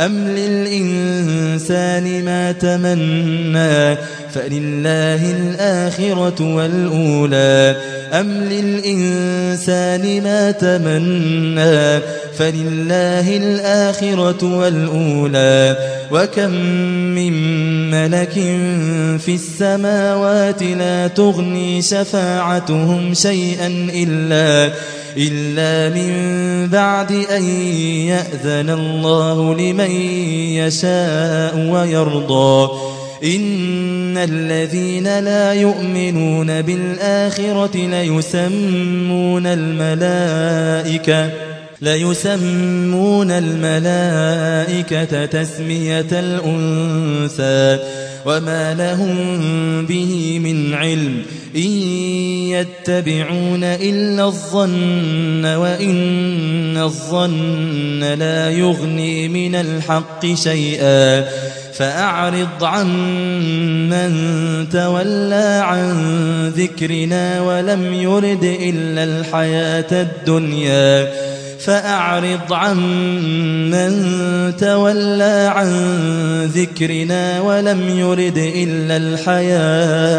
أم للإنسان ما تمنى فلله الآخرة والأولى أم للإنسان ما تمنى فلله الآخرة والأولى وكم من ملك في السماوات لا تغني شفاعتهم شيئا إلا إلا من بعد أن يأذن الله لمن يشاء ويرضى. إن الذين لا يؤمنون بالآخرة ليسمون الملائكة ليسمون الملائكة تسمية الأنثى. وما لهم به من علم. إن يتبعون إلا الظن وإن الظن لا يغني من الحق شيئا فأعرض عن من تولى عن ذكرنا ولم يرد إلا الحياة الدنيا فأعرض عن من تولى عن ذكرنا ولم يرد إلا الحياة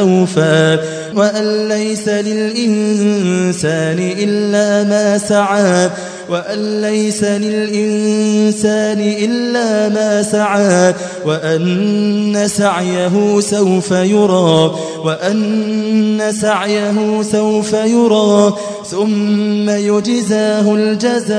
الأوفى وأن ليس للإنسان إلا ما سعى وأن ليس للإنسان إلا ما سعى وأن سعيه سوف يرى وأن سعيه سوف يرى ثم يجزاه الجزاء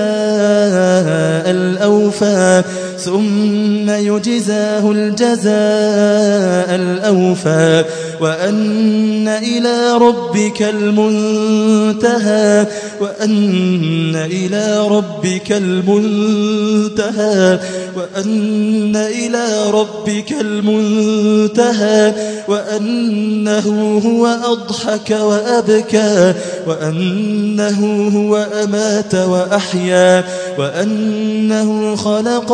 الأوفى. ثم يجزاه الجزاء الأوفى وأن إلى ربك المنتهى وأن إلى ربك المنتهى وأن إلى ربك المنتهى وأنه هو أضحك وأبكى وأنه هو أمات وأحيا وأنه خلق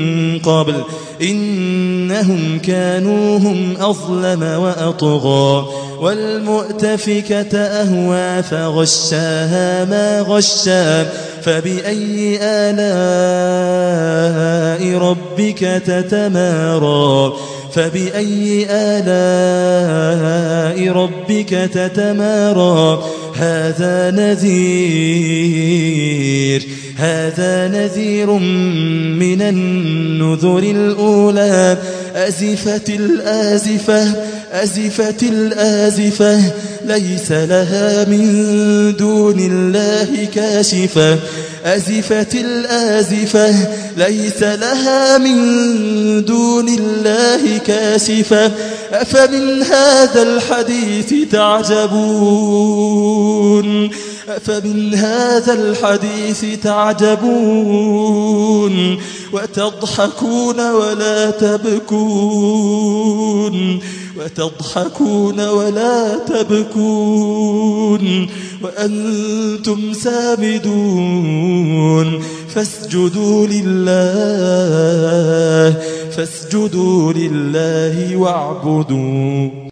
قبل إنهم كانوا هم أظلم وأطغى والمؤتفكة أهوى فغشاها ما غشا فبأي آلاء ربك تتمارى فبأي آلاء ربك تتمارى هذا نذير هذا نذير من النذر الأولى. أزفت الآزفة أزفت الآزفة ليس لها من دون الله كاشفة. أزفت الآزفة ليس لها من دون الله كاشفة. أفمن هذا الحديث تعجبون؟ أفمن هذا الحديث تعجبون وتضحكون ولا تبكون وتضحكون ولا تبكون وأنتم سامدون فاسجدوا لله فاسجدوا لله واعبدوا